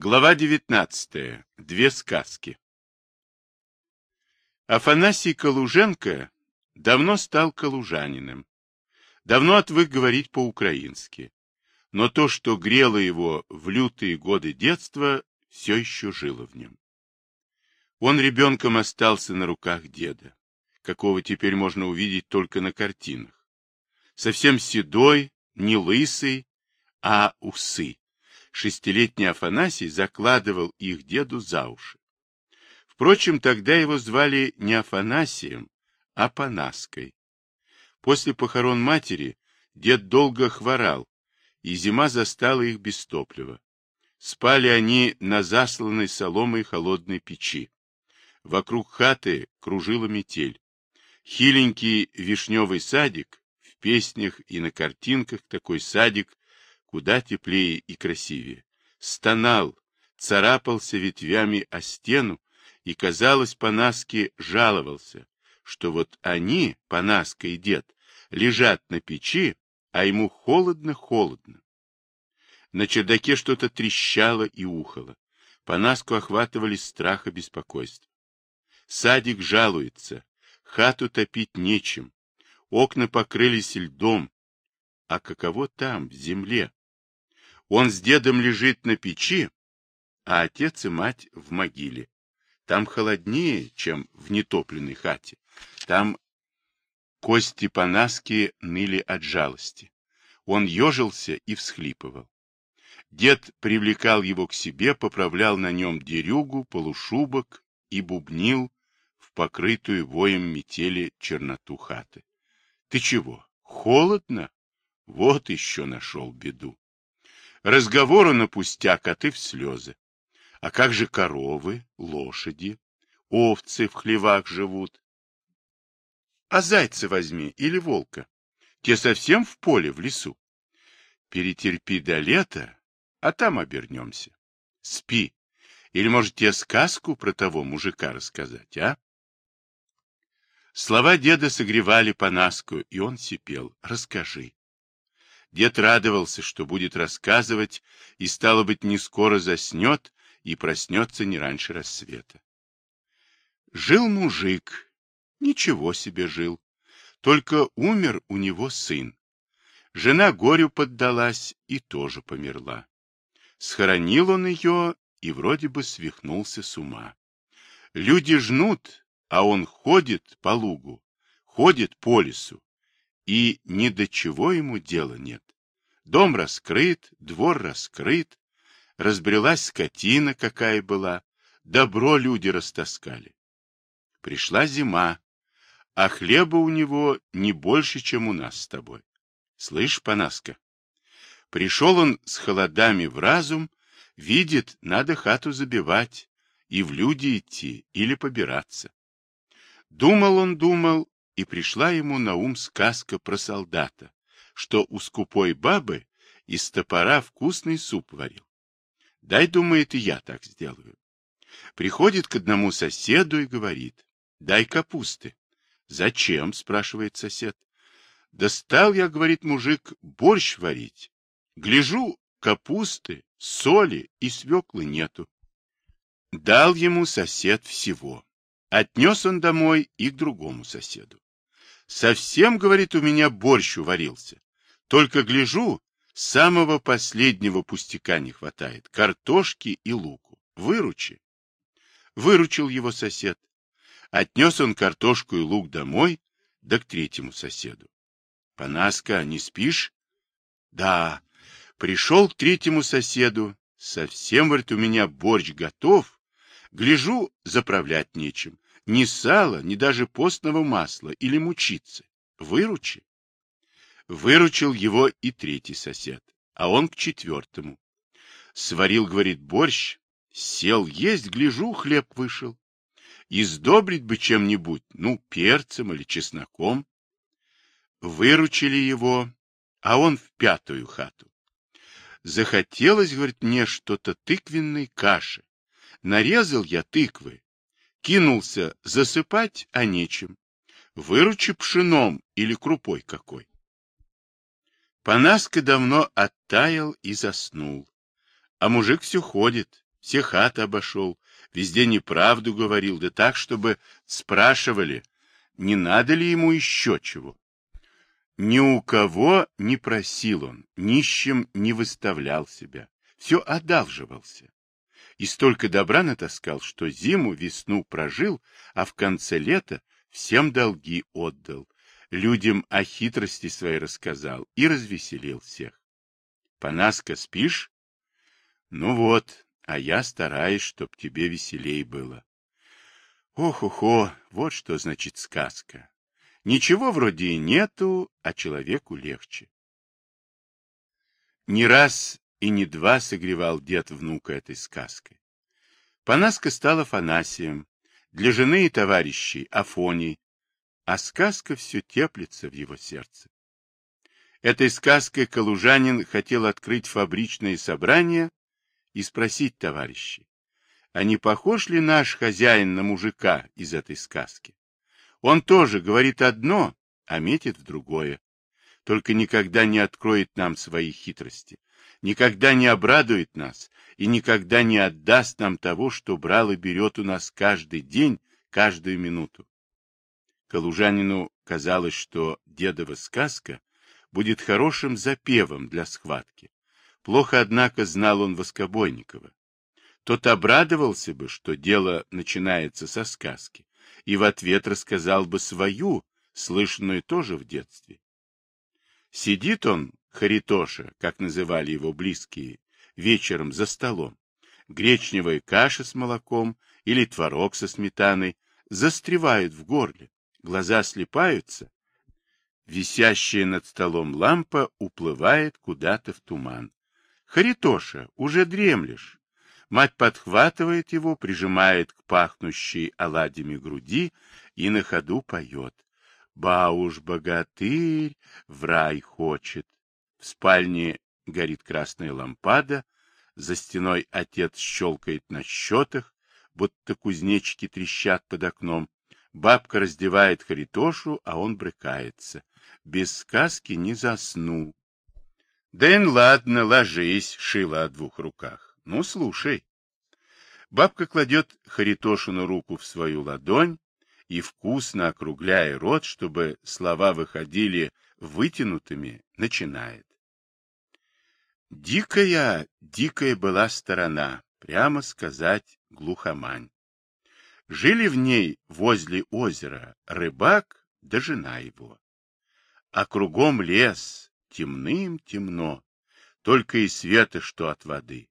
Глава 19. Две сказки. Афанасий Калуженко давно стал калужанином. Давно отвык говорить по-украински. Но то, что грело его в лютые годы детства, все еще жило в нем. Он ребенком остался на руках деда, какого теперь можно увидеть только на картинах. Совсем седой, не лысый, а усы шестилетний Афанасий закладывал их деду за уши. Впрочем, тогда его звали не Афанасием, а Панаской. После похорон матери дед долго хворал, и зима застала их без топлива. Спали они на засланной соломой холодной печи. Вокруг хаты кружила метель. Хиленький вишневый садик, в песнях и на картинках такой садик куда теплее и красивее. Стонал, царапался ветвями о стену и, казалось, Панаске жаловался, что вот они, Панаска и дед, лежат на печи, а ему холодно-холодно. На чердаке что-то трещало и ухало. Панаску охватывали страх и беспокойство. Садик жалуется, хату топить нечем, окна покрылись льдом. А каково там, в земле? Он с дедом лежит на печи, а отец и мать в могиле. Там холоднее, чем в нетопленной хате. Там кости Панаски ныли от жалости. Он ежился и всхлипывал. Дед привлекал его к себе, поправлял на нем дерюгу, полушубок и бубнил в покрытую воем метели черноту хаты. — Ты чего, холодно? Вот еще нашел беду. Разговору на пустяк, а ты в слезы. А как же коровы, лошади, овцы в хлевах живут? А зайца возьми или волка. Те совсем в поле, в лесу. Перетерпи до лета, а там обернемся. Спи. Или, может, тебе сказку про того мужика рассказать, а? Слова деда согревали Панаску, и он сипел. Расскажи. Дед радовался, что будет рассказывать, и, стало быть, не скоро заснет и проснется не раньше рассвета. Жил мужик, ничего себе жил, только умер у него сын. Жена горю поддалась и тоже померла. Схоронил он ее и вроде бы свихнулся с ума. Люди жнут, а он ходит по лугу, ходит по лесу, и ни до чего ему дела нет. Дом раскрыт, двор раскрыт, разбрелась скотина, какая была, добро люди растаскали. Пришла зима, а хлеба у него не больше, чем у нас с тобой. Слышь, Панаска, пришел он с холодами в разум, видит, надо хату забивать, и в люди идти или побираться. Думал он, думал, и пришла ему на ум сказка про солдата, что у скупой бабы из топора вкусный суп варил. Дай, думает, и я так сделаю. Приходит к одному соседу и говорит, дай капусты. Зачем, спрашивает сосед. Да стал я, говорит мужик, борщ варить. Гляжу, капусты, соли и свеклы нету. Дал ему сосед всего. Отнес он домой и к другому соседу. Совсем, говорит, у меня борщ уварился. Только гляжу, самого последнего пустяка не хватает. Картошки и луку. Выручи. Выручил его сосед. Отнес он картошку и лук домой, да к третьему соседу. Панаска, не спишь? Да. Пришел к третьему соседу. Совсем, говорит, у меня борщ готов. Гляжу, заправлять нечем. Ни сала, ни даже постного масла или мучиться. Выручи. Выручил его и третий сосед, а он к четвертому. Сварил, говорит, борщ, сел есть, гляжу, хлеб вышел. Издобрить бы чем-нибудь, ну, перцем или чесноком. Выручили его, а он в пятую хату. Захотелось, говорит, мне что-то тыквенной каши. Нарезал я тыквы, кинулся засыпать, а нечем. Выручи пшеном или крупой какой. Панаска давно оттаял и заснул. А мужик все ходит, Все хаты обошел, везде неправду говорил, да так, чтобы спрашивали, не надо ли ему еще чего. Ни у кого не просил он, нищим не выставлял себя, все одалживался. И столько добра натаскал, что зиму, весну прожил, а в конце лета всем долги отдал, людям о хитрости своей рассказал и развеселил всех. Панаска, спишь? Ну вот, а я стараюсь, чтоб тебе веселей было. Ох-охо, вот что значит сказка. Ничего вроде и нету, а человеку легче. Не раз и не два согревал дед внука этой сказкой. Панаска стала Фанасием, для жены и товарищей Афоний, а сказка все теплится в его сердце. Этой сказкой калужанин хотел открыть фабричное собрание и спросить товарищей, а не похож ли наш хозяин на мужика из этой сказки? Он тоже говорит одно, а метит в другое. Только никогда не откроет нам свои хитрости, никогда не обрадует нас и никогда не отдаст нам того, что брал и берет у нас каждый день, каждую минуту. Калужанину казалось, что дедова сказка будет хорошим запевом для схватки. Плохо, однако, знал он Воскобойникова. Тот обрадовался бы, что дело начинается со сказки, и в ответ рассказал бы свою, слышанную тоже в детстве. Сидит он, Харитоша, как называли его близкие, вечером за столом. Гречневая каша с молоком или творог со сметаной застревают в горле, глаза слепаются. Висящая над столом лампа уплывает куда-то в туман. Харитоша, уже дремлешь. Мать подхватывает его, прижимает к пахнущей оладьями груди и на ходу поет. Бауш богатырь в рай хочет. В спальне горит красная лампада, за стеной отец щелкает на счетах, будто кузнечики трещат под окном. Бабка раздевает Харитошу, а он брыкается. Без сказки не засну. Да ладно, ложись, шила о двух руках. Ну, слушай. Бабка кладет Харитошину руку в свою ладонь и, вкусно округляя рот, чтобы слова выходили вытянутыми, начинает. Дикая, дикая была сторона, прямо сказать, глухомань. Жили в ней возле озера рыбак да жена его. А кругом лес, темным темно, только и света, что от воды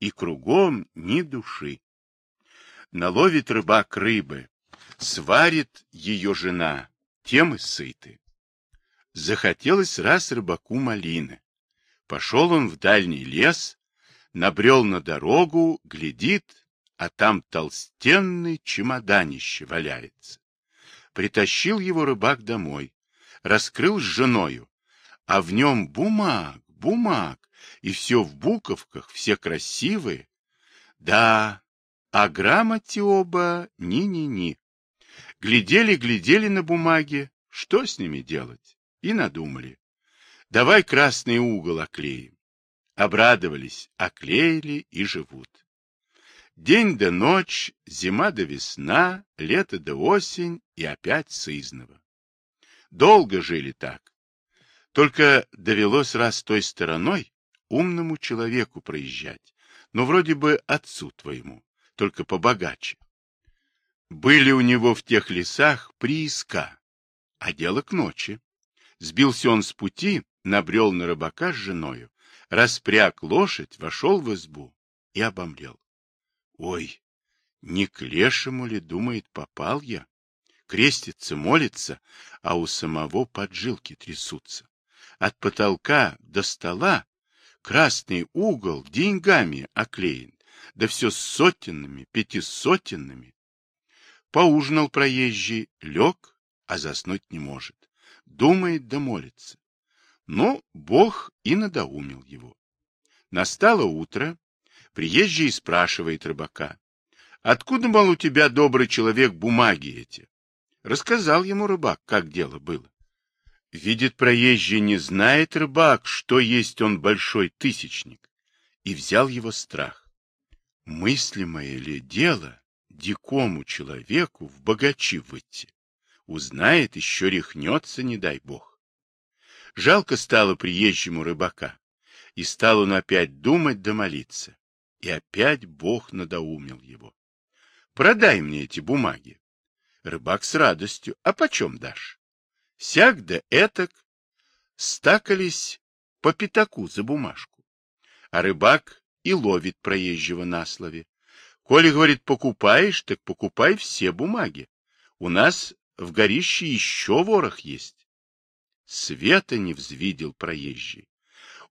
и кругом ни души. Наловит рыбак рыбы, сварит ее жена, тем и сыты. Захотелось раз рыбаку малины. Пошел он в дальний лес, набрел на дорогу, глядит, а там толстенный чемоданище валяется. Притащил его рыбак домой, раскрыл с женою, а в нем бумаг, бумаг, и все в буковках, все красивые. Да, а грамоте оба ни-ни-ни. Глядели-глядели на бумаге, что с ними делать, и надумали. Давай красный угол оклеим. Обрадовались, оклеили и живут. День до ночь, зима до весна, лето до осень и опять сызново. Долго жили так. Только довелось раз той стороной умному человеку проезжать, но вроде бы отцу твоему, только побогаче. Были у него в тех лесах прииска, а дело к ночи. Сбился он с пути, набрел на рыбака с женою, распряг лошадь, вошел в избу и обомлел. Ой, не к лешему ли, думает, попал я? Крестится, молится, а у самого поджилки трясутся. От потолка до стола красный угол деньгами оклеен, да все сотенными, пятисотенными. Поужинал проезжий, лег, а заснуть не может. Думает да молится. Но Бог и надоумил его. Настало утро, приезжий спрашивает рыбака, «Откуда, мол, у тебя, добрый человек, бумаги эти?» Рассказал ему рыбак, как дело было. Видит проезжий, не знает рыбак, что есть он большой тысячник, и взял его страх. Мыслимое ли дело дикому человеку в богачи выйти? Узнает, еще рехнется, не дай бог. Жалко стало приезжему рыбака, и стал он опять думать да молиться. И опять Бог надоумил его. Продай мне эти бумаги. Рыбак с радостью. А почем дашь? Сяк да этак. Стакались по пятаку за бумажку. А рыбак и ловит проезжего на слове. Коли, говорит, покупаешь, так покупай все бумаги. У нас в горище еще ворох есть. Света не взвидел проезжий.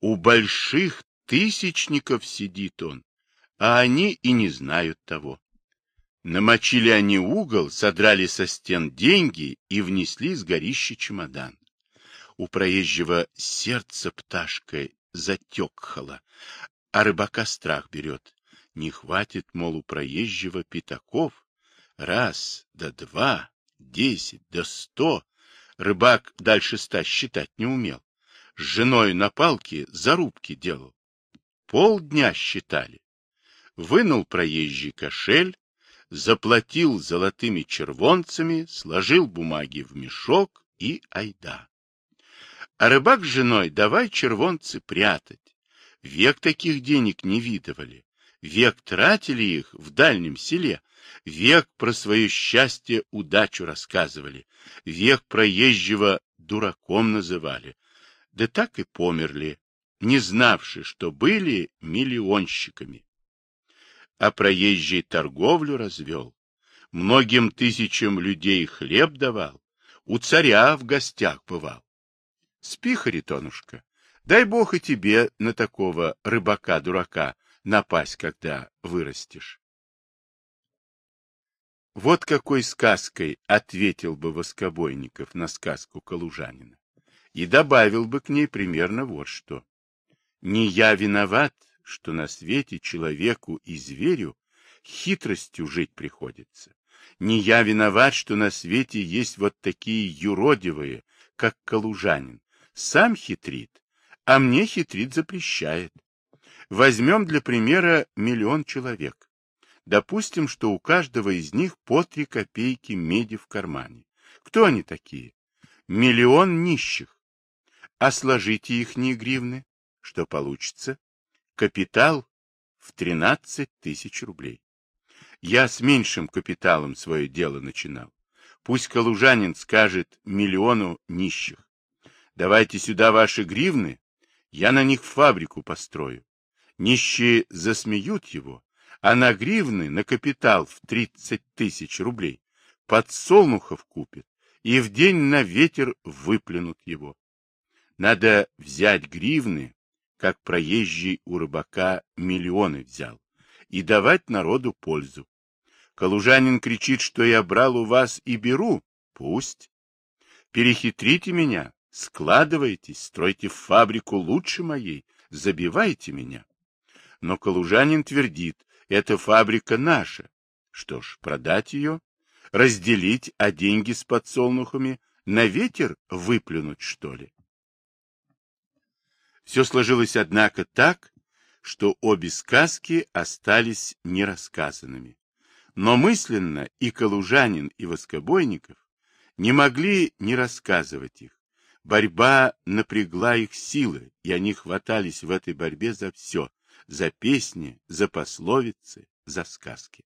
У больших тысячников сидит он, а они и не знают того. Намочили они угол, содрали со стен деньги и внесли с горища чемодан. У проезжего сердце пташкой затекхало, а рыбака страх берет. Не хватит, мол, у проезжего пятаков. Раз, да два, десять, да сто. Рыбак дальше ста считать не умел. С женой на палке зарубки делал. Полдня считали. Вынул проезжий кошель, заплатил золотыми червонцами, сложил бумаги в мешок и айда. А рыбак с женой давай червонцы прятать. Век таких денег не видывали. Век тратили их в дальнем селе. Век про свое счастье удачу рассказывали. Век проезжего дураком называли. Да так и померли, не знавши, что были миллионщиками а проезжий торговлю развел, многим тысячам людей хлеб давал, у царя в гостях бывал. Спи, Харитонушка, дай бог и тебе на такого рыбака-дурака напасть, когда вырастешь. Вот какой сказкой ответил бы Воскобойников на сказку Калужанина. И добавил бы к ней примерно вот что. Не я виноват, что на свете человеку и зверю хитростью жить приходится. Не я виноват, что на свете есть вот такие юродивые, как калужанин. Сам хитрит, а мне хитрит запрещает. Возьмем для примера миллион человек. Допустим, что у каждого из них по три копейки меди в кармане. Кто они такие? Миллион нищих. А сложите их не гривны, что получится? Капитал в 13 тысяч рублей. Я с меньшим капиталом свое дело начинал. Пусть калужанин скажет миллиону нищих. Давайте сюда ваши гривны, я на них фабрику построю. Нищие засмеют его, а на гривны, на капитал в 30 тысяч рублей подсолнухов купит и в день на ветер выплюнут его. Надо взять гривны, как проезжий у рыбака миллионы взял, и давать народу пользу. Калужанин кричит, что я брал у вас и беру. Пусть. Перехитрите меня, складывайтесь, стройте фабрику лучше моей, забивайте меня. Но Калужанин твердит, эта фабрика наша. Что ж, продать ее, разделить, а деньги с подсолнухами на ветер выплюнуть, что ли? Все сложилось, однако, так, что обе сказки остались нерассказанными. Но мысленно и Калужанин, и Воскобойников не могли не рассказывать их. Борьба напрягла их силы, и они хватались в этой борьбе за все, за песни, за пословицы, за сказки.